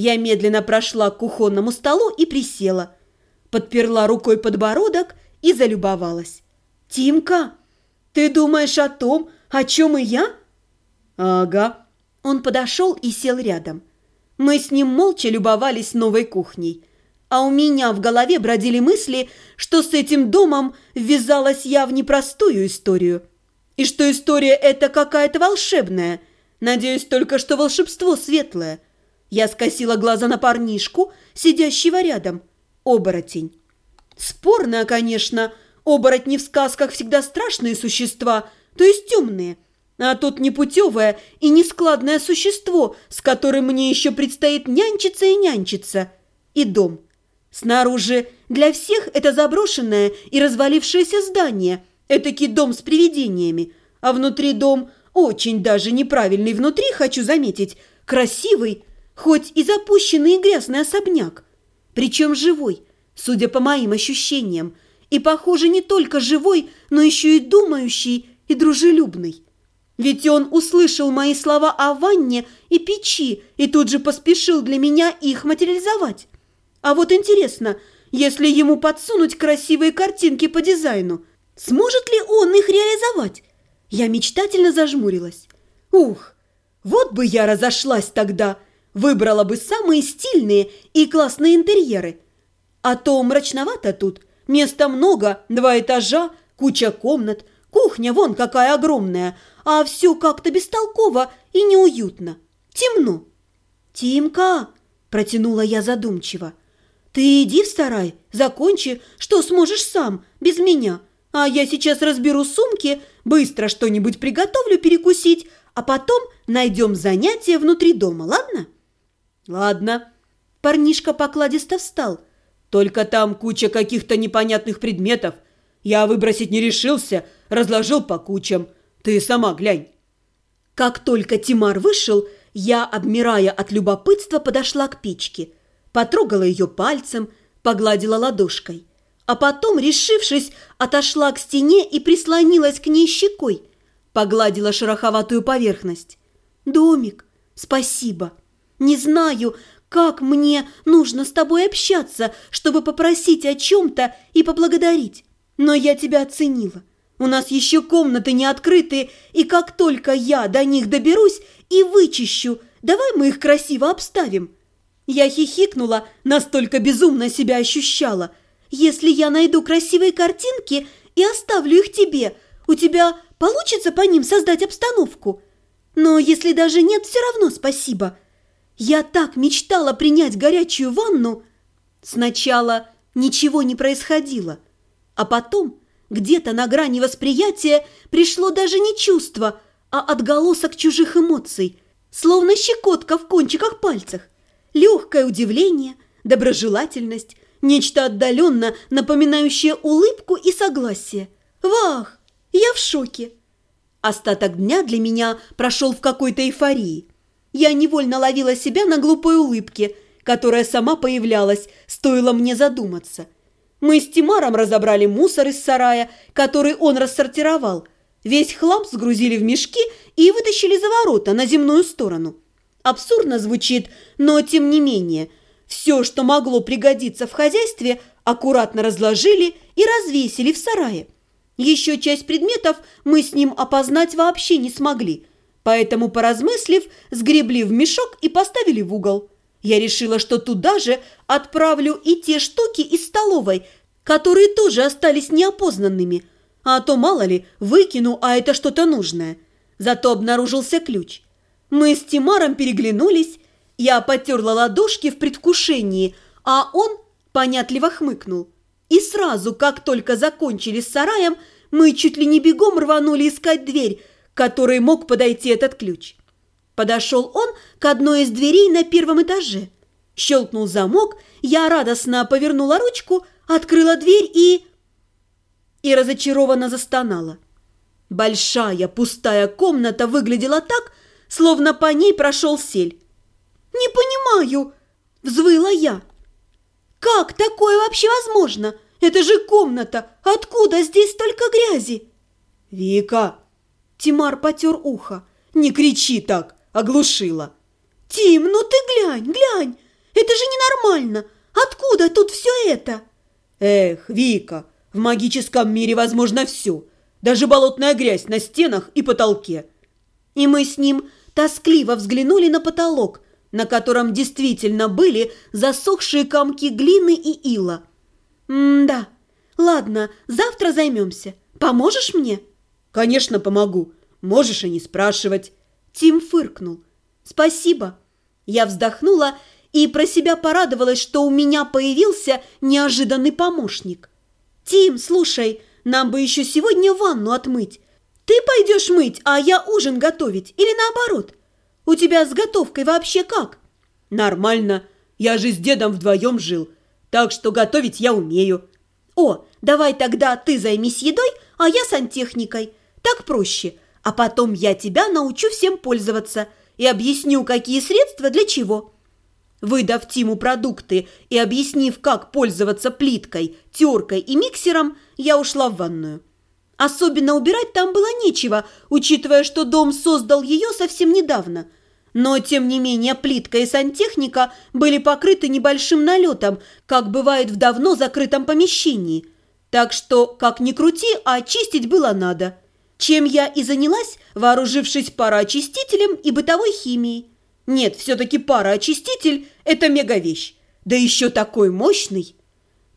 Я медленно прошла к кухонному столу и присела. Подперла рукой подбородок и залюбовалась. «Тимка, ты думаешь о том, о чем и я?» «Ага». Он подошел и сел рядом. Мы с ним молча любовались новой кухней. А у меня в голове бродили мысли, что с этим домом ввязалась я в непростую историю. И что история эта какая-то волшебная. Надеюсь только, что волшебство светлое. Я скосила глаза на парнишку, сидящего рядом. Оборотень. Спорно, конечно. Оборотни в сказках всегда страшные существа, то есть темные. А тут непутевое и нескладное существо, с которым мне еще предстоит нянчиться и нянчиться. И дом. Снаружи для всех это заброшенное и развалившееся здание, этакий дом с привидениями, а внутри дом очень даже неправильный внутри, хочу заметить, красивый, хоть и запущенный и грязный особняк, причем живой, судя по моим ощущениям, и, похоже, не только живой, но еще и думающий и дружелюбный. Ведь он услышал мои слова о ванне и печи и тут же поспешил для меня их материализовать. А вот интересно, если ему подсунуть красивые картинки по дизайну, сможет ли он их реализовать? Я мечтательно зажмурилась. Ух, вот бы я разошлась тогда, выбрала бы самые стильные и классные интерьеры. А то мрачновато тут, места много, два этажа, куча комнат, кухня вон какая огромная, а все как-то бестолково и неуютно. Темно. «Тимка!» – протянула я задумчиво – ты иди в сарай, закончи, что сможешь сам, без меня. А я сейчас разберу сумки, быстро что-нибудь приготовлю перекусить, а потом найдем занятие внутри дома, ладно? Ладно. Парнишка покладисто встал. Только там куча каких-то непонятных предметов. Я выбросить не решился, разложил по кучам. Ты сама глянь. Как только Тимар вышел, я, обмирая от любопытства, подошла к печке – потрогала ее пальцем, погладила ладошкой. А потом, решившись, отошла к стене и прислонилась к ней щекой, погладила шероховатую поверхность. «Домик, спасибо. Не знаю, как мне нужно с тобой общаться, чтобы попросить о чем-то и поблагодарить. Но я тебя оценила. У нас еще комнаты не открытые, и как только я до них доберусь и вычищу, давай мы их красиво обставим. Я хихикнула, настолько безумно себя ощущала. «Если я найду красивые картинки и оставлю их тебе, у тебя получится по ним создать обстановку? Но если даже нет, все равно спасибо. Я так мечтала принять горячую ванну. Сначала ничего не происходило, а потом где-то на грани восприятия пришло даже не чувство, а отголосок чужих эмоций, словно щекотка в кончиках пальцах легкое удивление, доброжелательность, нечто отдаленно напоминающее улыбку и согласие. Вах! Я в шоке! Остаток дня для меня прошел в какой-то эйфории. Я невольно ловила себя на глупой улыбке, которая сама появлялась, стоило мне задуматься. Мы с Тимаром разобрали мусор из сарая, который он рассортировал. Весь хлам сгрузили в мешки и вытащили за ворота на земную сторону. Абсурдно звучит, но тем не менее, все, что могло пригодиться в хозяйстве, аккуратно разложили и развесили в сарае. Еще часть предметов мы с ним опознать вообще не смогли, поэтому, поразмыслив, сгребли в мешок и поставили в угол. Я решила, что туда же отправлю и те штуки из столовой, которые тоже остались неопознанными, а то, мало ли, выкину, а это что-то нужное. Зато обнаружился ключ – мы с Тимаром переглянулись, я потерла ладошки в предвкушении, а он понятливо хмыкнул. И сразу, как только закончили с сараем, мы чуть ли не бегом рванули искать дверь, которой мог подойти этот ключ. Подошел он к одной из дверей на первом этаже. Щелкнул замок, я радостно повернула ручку, открыла дверь и... И разочарованно застонала. Большая пустая комната выглядела так, словно по ней прошел сель. «Не понимаю!» – взвыла я. «Как такое вообще возможно? Это же комната! Откуда здесь столько грязи?» «Вика!» – Тимар потер ухо. «Не кричи так! Оглушила!» «Тим, ну ты глянь, глянь! Это же ненормально! Откуда тут все это?» «Эх, Вика, в магическом мире возможно все, даже болотная грязь на стенах и потолке». И мы с ним тоскливо взглянули на потолок, на котором действительно были засохшие комки глины и ила. «М-да, ладно, завтра займемся. Поможешь мне?» «Конечно, помогу. Можешь и не спрашивать». Тим фыркнул. «Спасибо». Я вздохнула и про себя порадовалась, что у меня появился неожиданный помощник. «Тим, слушай, нам бы еще сегодня ванну отмыть. Ты пойдешь мыть, а я ужин готовить или наоборот? У тебя с готовкой вообще как?» «Нормально. Я же с дедом вдвоем жил, так что готовить я умею». «О, давай тогда ты займись едой, а я сантехникой. Так проще. А потом я тебя научу всем пользоваться и объясню, какие средства для чего». Выдав Тиму продукты и объяснив, как пользоваться плиткой, теркой и миксером, я ушла в ванную. Особенно убирать там было нечего, учитывая, что дом создал ее совсем недавно. Но, тем не менее, плитка и сантехника были покрыты небольшим налетом, как бывает в давно закрытом помещении. Так что, как ни крути, а очистить было надо. Чем я и занялась, вооружившись пароочистителем и бытовой химией. Нет, все-таки пароочиститель – это мегавещь. Да еще такой мощный.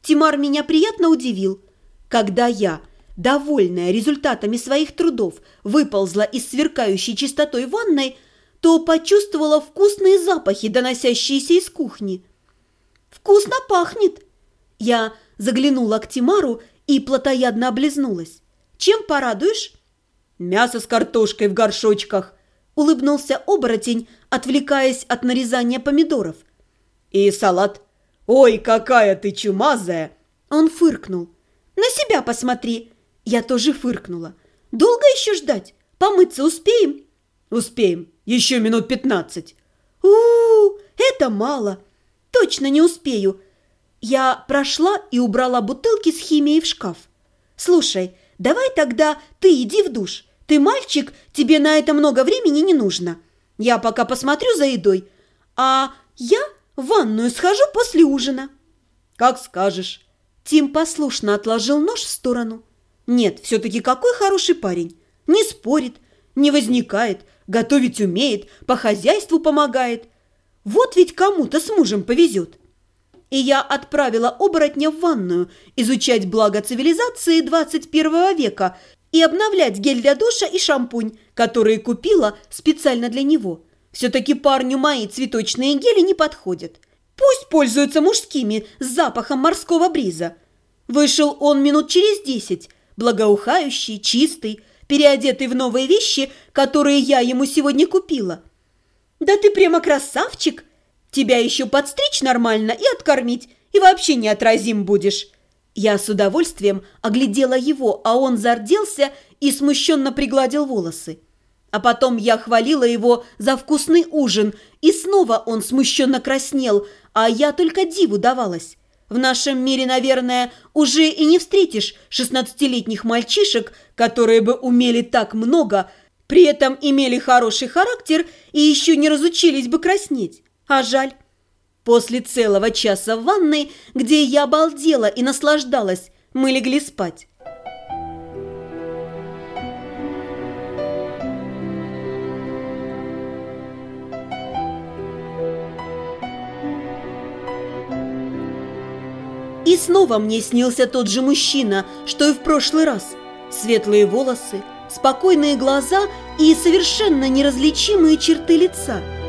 Тимар меня приятно удивил. Когда я, довольная результатами своих трудов, выползла из сверкающей чистотой ванной, то почувствовала вкусные запахи, доносящиеся из кухни. «Вкусно пахнет!» Я заглянула к Тимару и плотоядно облизнулась. «Чем порадуешь?» «Мясо с картошкой в горшочках», – улыбнулся оборотень, отвлекаясь от нарезания помидоров. «И салат. Ой, какая ты чумазая!» Он фыркнул. «На себя посмотри!» Я тоже фыркнула. «Долго еще ждать? Помыться успеем?» «Успеем. Еще минут пятнадцать». У, -у, у это мало. Точно не успею». Я прошла и убрала бутылки с химией в шкаф. «Слушай, давай тогда ты иди в душ. Ты мальчик, тебе на это много времени не нужно». Я пока посмотрю за едой, а я в ванную схожу после ужина». «Как скажешь». Тим послушно отложил нож в сторону. «Нет, все-таки какой хороший парень. Не спорит, не возникает, готовить умеет, по хозяйству помогает. Вот ведь кому-то с мужем повезет». И я отправила оборотня в ванную изучать благо цивилизации 21 века и обновлять гель для душа и шампунь, которые купила специально для него. Все-таки парню мои цветочные гели не подходят. Пусть пользуются мужскими с запахом морского бриза. Вышел он минут через десять, благоухающий, чистый, переодетый в новые вещи, которые я ему сегодня купила. «Да ты прямо красавчик! Тебя еще подстричь нормально и откормить, и вообще неотразим будешь!» Я с удовольствием оглядела его, а он зарделся и смущенно пригладил волосы. А потом я хвалила его за вкусный ужин, и снова он смущенно краснел, а я только диву давалась. В нашем мире, наверное, уже и не встретишь шестнадцатилетних мальчишек, которые бы умели так много, при этом имели хороший характер и еще не разучились бы краснеть. А жаль. После целого часа в ванной, где я обалдела и наслаждалась, мы легли спать. И снова мне снился тот же мужчина, что и в прошлый раз. Светлые волосы, спокойные глаза и совершенно неразличимые черты лица –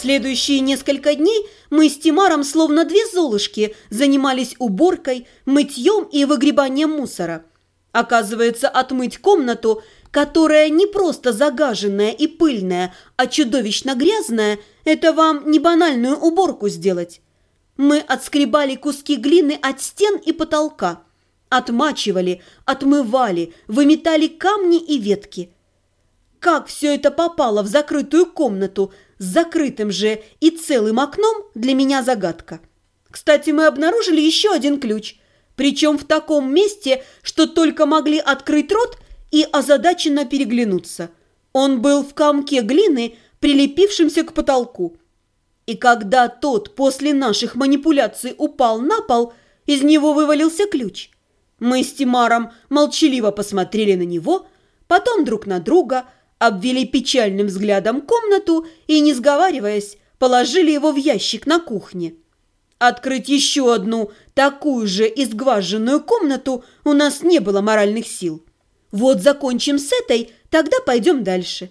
Следующие несколько дней мы с Тимаром, словно две золушки, занимались уборкой, мытьем и выгребанием мусора. Оказывается, отмыть комнату, которая не просто загаженная и пыльная, а чудовищно грязная, это вам не банальную уборку сделать. Мы отскребали куски глины от стен и потолка, отмачивали, отмывали, выметали камни и ветки. Как все это попало в закрытую комнату – с закрытым же и целым окном для меня загадка. Кстати, мы обнаружили еще один ключ, причем в таком месте, что только могли открыть рот и озадаченно переглянуться. Он был в комке глины, прилепившемся к потолку. И когда тот после наших манипуляций упал на пол, из него вывалился ключ. Мы с Тимаром молчаливо посмотрели на него, потом друг на друга, обвели печальным взглядом комнату и, не сговариваясь, положили его в ящик на кухне. Открыть еще одну такую же изгваженную комнату у нас не было моральных сил. Вот закончим с этой, тогда пойдем дальше.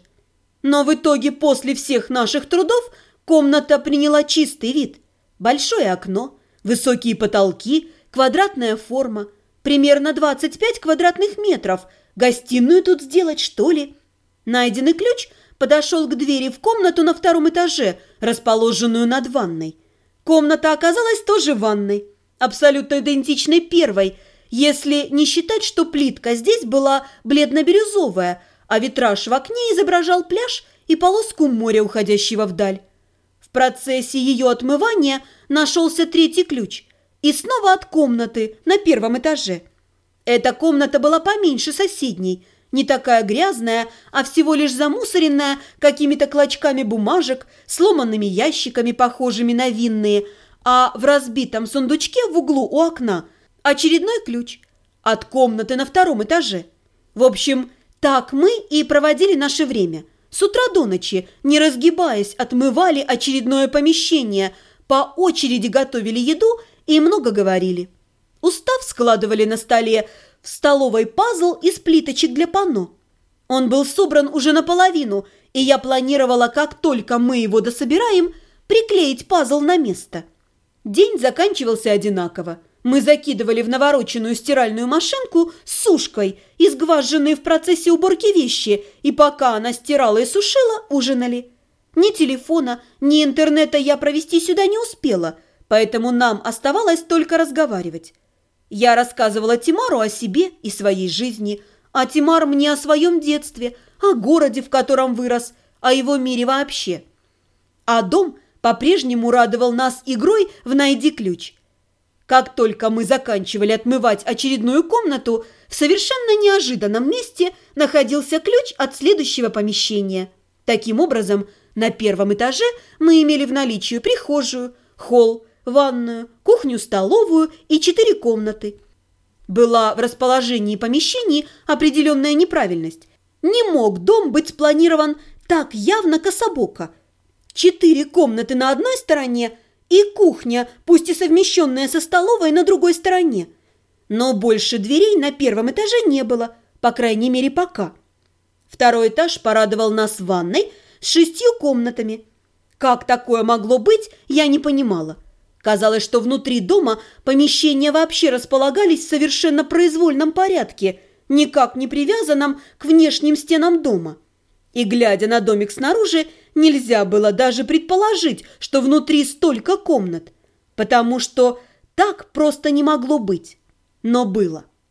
Но в итоге после всех наших трудов комната приняла чистый вид. Большое окно, высокие потолки, квадратная форма, примерно 25 квадратных метров. Гостиную тут сделать, что ли? Найденный ключ подошел к двери в комнату на втором этаже, расположенную над ванной. Комната оказалась тоже ванной, абсолютно идентичной первой, если не считать, что плитка здесь была бледно-бирюзовая, а витраж в окне изображал пляж и полоску моря, уходящего вдаль. В процессе ее отмывания нашелся третий ключ. И снова от комнаты на первом этаже. Эта комната была поменьше соседней, не такая грязная, а всего лишь замусоренная какими-то клочками бумажек, сломанными ящиками, похожими на винные, а в разбитом сундучке в углу у окна очередной ключ от комнаты на втором этаже. В общем, так мы и проводили наше время. С утра до ночи, не разгибаясь, отмывали очередное помещение, по очереди готовили еду и много говорили. Устав складывали на столе столовой пазл из плиточек для панно. Он был собран уже наполовину, и я планировала, как только мы его дособираем, приклеить пазл на место. День заканчивался одинаково. Мы закидывали в навороченную стиральную машинку с сушкой, изгваженные в процессе уборки вещи, и пока она стирала и сушила, ужинали. Ни телефона, ни интернета я провести сюда не успела, поэтому нам оставалось только разговаривать. Я рассказывала Тимару о себе и своей жизни, а Тимар мне о своем детстве, о городе, в котором вырос, о его мире вообще. А дом по-прежнему радовал нас игрой в «Найди ключ». Как только мы заканчивали отмывать очередную комнату, в совершенно неожиданном месте находился ключ от следующего помещения. Таким образом, на первом этаже мы имели в наличии прихожую, холл, ванную, кухню-столовую и четыре комнаты. Была в расположении помещений определенная неправильность. Не мог дом быть спланирован так явно кособоко. Четыре комнаты на одной стороне – и кухня, пусть и совмещенная со столовой на другой стороне. Но больше дверей на первом этаже не было, по крайней мере пока. Второй этаж порадовал нас ванной с шестью комнатами. Как такое могло быть, я не понимала. Казалось, что внутри дома помещения вообще располагались в совершенно произвольном порядке, никак не привязанном к внешним стенам дома. И, глядя на домик снаружи, нельзя было даже предположить, что внутри столько комнат, потому что так просто не могло быть. Но было.